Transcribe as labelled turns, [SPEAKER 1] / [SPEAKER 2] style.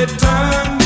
[SPEAKER 1] it turned